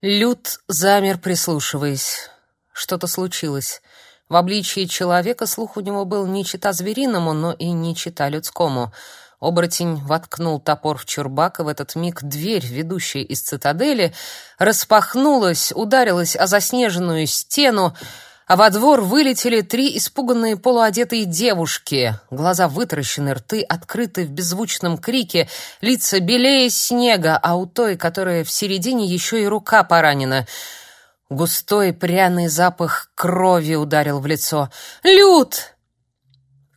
Люд замер, прислушиваясь. Что-то случилось. В обличии человека слух у него был не чита звериному, но и не чита людскому. Оборотень воткнул топор в чурбак, и в этот миг дверь, ведущая из цитадели, распахнулась, ударилась о заснеженную стену, а во двор вылетели три испуганные полуодетые девушки. Глаза вытаращены, рты открыты в беззвучном крике, лица белее снега, а у той, которая в середине, еще и рука поранена. Густой пряный запах крови ударил в лицо. «Люд!»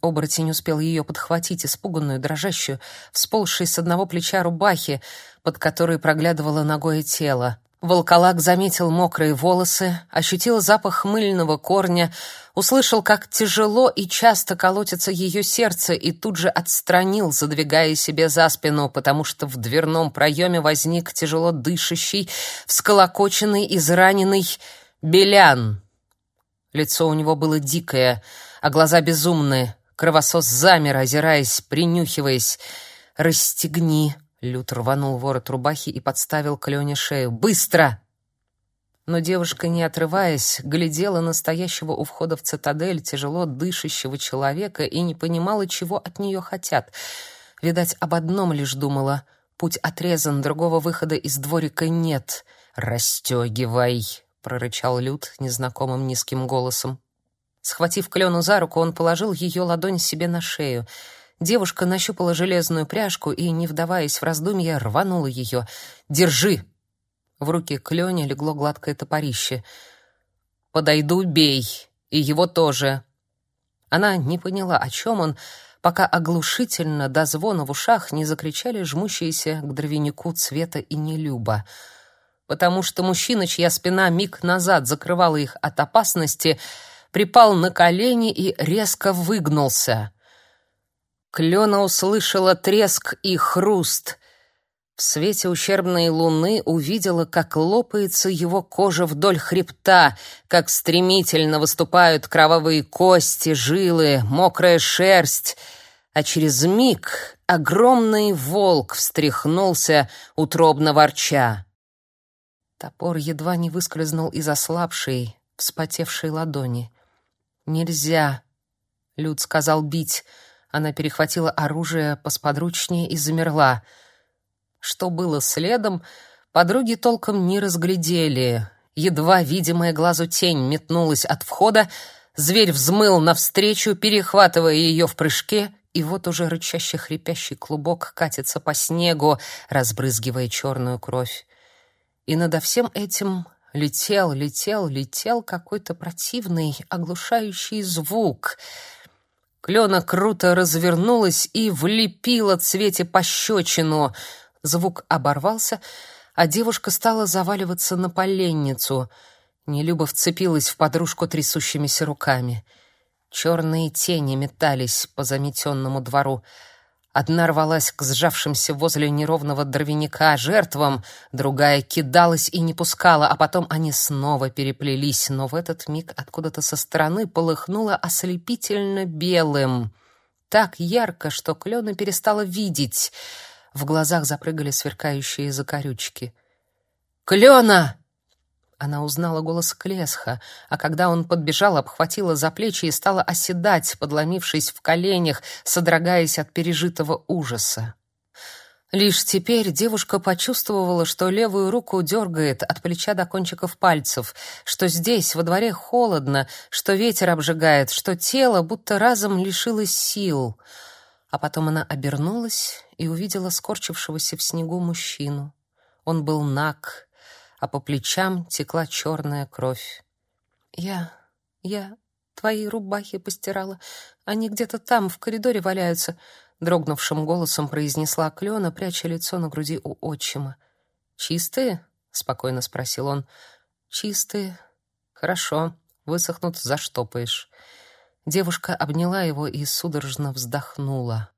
Оборотень успел ее подхватить, испуганную, дрожащую, всползшей с одного плеча рубахи, под которой проглядывало ногое тело. Волколак заметил мокрые волосы, ощутил запах мыльного корня, услышал, как тяжело и часто колотится ее сердце, и тут же отстранил, задвигая себе за спину, потому что в дверном проеме возник тяжело дышащий, всколокоченный, израненный Белян. Лицо у него было дикое, а глаза безумные. Кровосос замер, озираясь, принюхиваясь. «Расстегни!» Лют рванул ворот рубахи и подставил к Лене шею. «Быстро!» Но девушка, не отрываясь, глядела на стоящего у входа в цитадель тяжело дышащего человека и не понимала, чего от нее хотят. Видать, об одном лишь думала. Путь отрезан, другого выхода из дворика нет. «Расстегивай!» — прорычал Люд незнакомым низким голосом. Схватив Клену за руку, он положил ее ладонь себе на шею — Девушка нащупала железную пряжку и, не вдаваясь в раздумья, рванула ее. «Держи!» В руки Клене легло гладкое топорище. «Подойду, бей! И его тоже!» Она не поняла, о чем он, пока оглушительно до звона в ушах не закричали жмущиеся к дровянику цвета и нелюба. Потому что мужчина, чья спина миг назад закрывала их от опасности, припал на колени и резко выгнулся. Клена услышала треск и хруст. В свете ущербной луны увидела, как лопается его кожа вдоль хребта, как стремительно выступают кровавые кости, жилы, мокрая шерсть, а через миг огромный волк встряхнулся, утробно ворча. Топор едва не выскользнул из ослабшей, вспотевшей ладони. «Нельзя», — Люд сказал бить, — она перехватила оружие посподручнее и замерла. Что было следом, подруги толком не разглядели. Едва видимая глазу тень метнулась от входа, зверь взмыл навстречу, перехватывая ее в прыжке, и вот уже рычащий хрипящий клубок катится по снегу, разбрызгивая черную кровь. И надо всем этим летел, летел, летел какой-то противный, оглушающий звук — Клена круто развернулась и влепила Цвете пощечину. Звук оборвался, а девушка стала заваливаться на поленницу. Нелюбо вцепилась в подружку трясущимися руками. Черные тени метались по заметенному двору. Одна рвалась к сжавшимся возле неровного дровяника жертвам, другая кидалась и не пускала, а потом они снова переплелись, но в этот миг откуда-то со стороны полыхнуло ослепительно белым. Так ярко, что Клена перестала видеть. В глазах запрыгали сверкающие закорючки. «Клена!» Она узнала голос Клесха, а когда он подбежал, обхватила за плечи и стала оседать, подломившись в коленях, содрогаясь от пережитого ужаса. Лишь теперь девушка почувствовала, что левую руку дергает от плеча до кончиков пальцев, что здесь, во дворе, холодно, что ветер обжигает, что тело будто разом лишилось сил. А потом она обернулась и увидела скорчившегося в снегу мужчину. Он был наг, а по плечам текла черная кровь. «Я... я твои рубахи постирала. Они где-то там, в коридоре валяются», — дрогнувшим голосом произнесла Клена, пряча лицо на груди у отчима. «Чистые?» — спокойно спросил он. «Чистые. Хорошо. Высохнут, заштопаешь». Девушка обняла его и судорожно вздохнула.